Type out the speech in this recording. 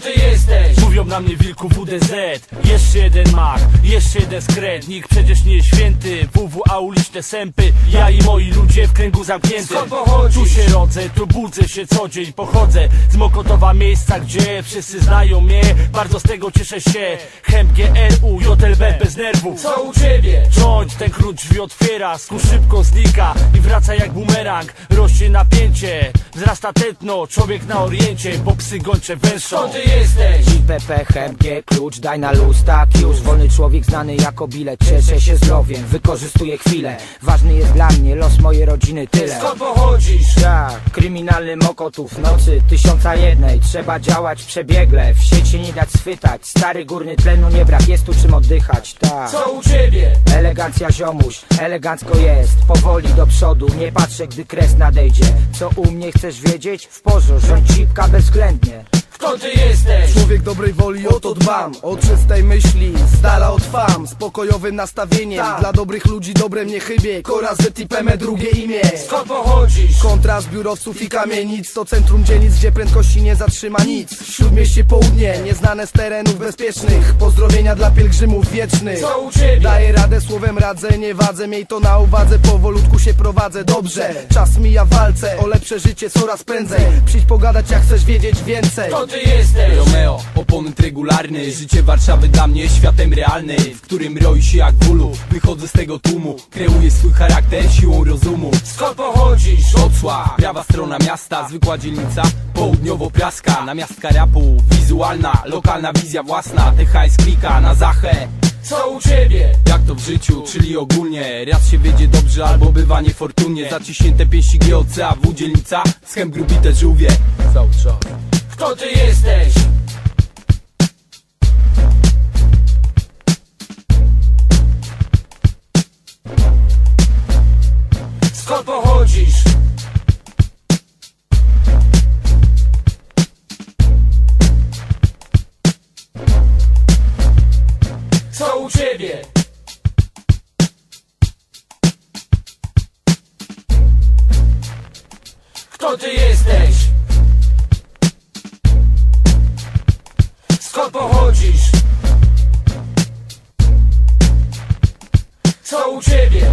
Ty jesteś? Mówią na mnie wilku WDZ Jeszcze jeden mach, jeszcze jeden skręt Nikt przecież nie jest święty WWA uliczne sępy Ja i moi ludzie w kręgu zamkniętym. Skąd pochodzisz? Tu się rodzę, tu budzę się co dzień Pochodzę. Z Mokotowa miejsca, gdzie wszyscy znają mnie. Bardzo z tego cieszę się. Hem GRU, JLB bez nerwów Co u ciebie? Joint, ten klucz drzwi otwiera, skór szybko znika i wraca jak bumerang. Rośnie napięcie, wzrasta tętno, człowiek na oriencie, bo psy gończe węszą Kto ty jesteś? HMG, klucz, daj na luz, tak już Wolny człowiek znany jako bilet, cieszę się zdrowiem Wykorzystuję chwilę, ważny jest dla mnie los mojej rodziny, tyle. Skąd pochodzisz? Tak, kryminalny mokotów nocy tysiąca jednej. Trzeba działać przebiegle, w sieci nie dać schwytać. Stary górny tlenu nie brak, jest tu czym oddychać, tak. Co u ciebie? Elegancja ziomuś, elegancko jest. Powoli do przodu, nie patrzę gdy kres nadejdzie. Co u mnie chcesz wiedzieć? W porze, rządzipka bezwzględnie Kto ty jesteś? Człowiek dobrej woli, o to dbam. O czystej myśli, z dala od fam. Spokojowym nastawieniem Dla dobrych ludzi dobre mnie chybie. Koraz ZIPM, drugie imię. Skąd pochodzisz? Kontrast biurowców i kamienic. To centrum dzielnic, gdzie prędkości nie zatrzyma nic. Śródmieście południe, nieznane z terenów bezpiecznych. Pozdrowienia dla pielgrzymów wiecznych. Co u ciebie? Daję radę słowem radzę, nie wadzę. Miej to na uwadze, powolutku się prowadzę. Dobrze, czas mija w walce. O lepsze życie coraz prędzej. Przyjdź pogadać jak chcesz wiedzieć więcej ty jesteś? Romeo, oponent regularny Życie Warszawy dla mnie światem realny W którym roi się jak bólu. Wychodzę z tego tłumu Kreuję swój charakter siłą rozumu. Skąd pochodzisz? Wrocław, prawa strona miasta Zwykła dzielnica, południowo-praska. Namiastka rapu, wizualna Lokalna wizja własna. THS klika na zachę. Co u ciebie? Jak to w życiu, czyli ogólnie. Raz się wiedzie dobrze, albo bywa niefortunnie. Zaciśnięte pięści GOC, a w dzielnica Schem grubite żółwie. Cały czas Kto ty jesteś? Skąd pochodzisz? Co u ciebie? Kto ty jesteś? skąd pochodzisz? Co u ciebie?